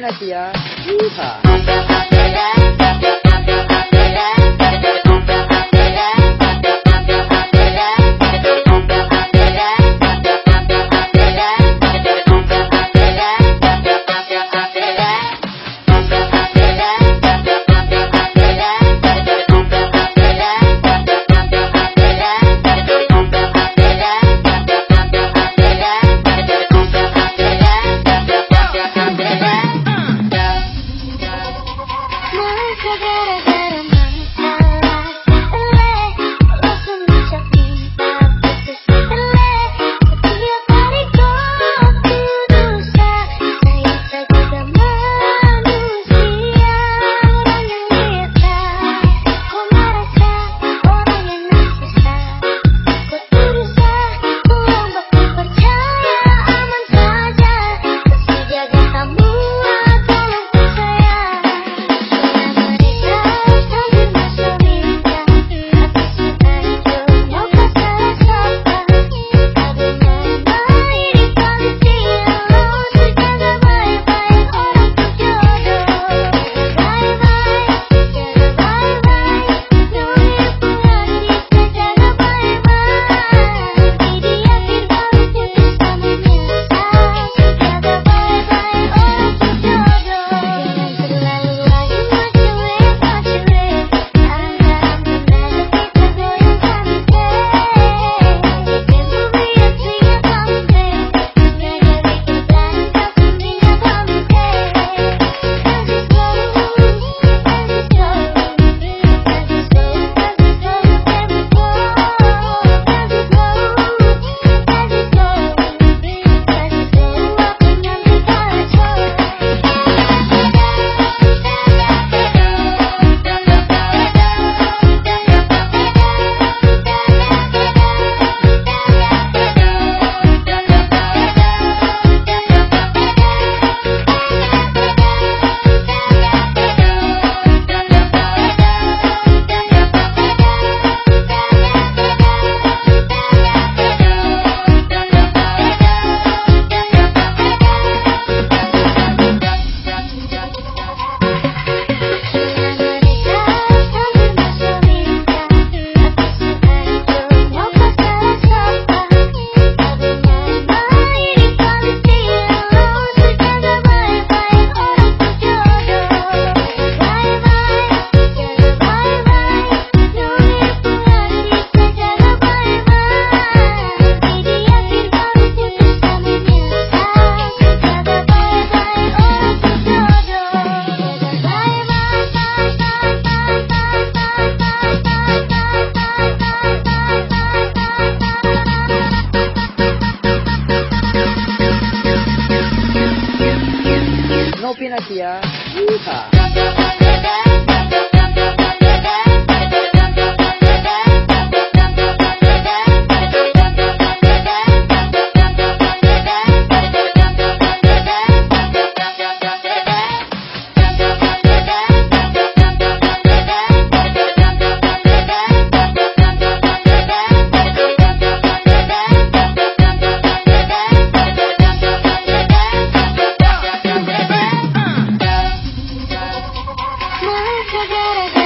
Novi Nasia. Yeehaw. No penalty ah. Yeehaw. you gotta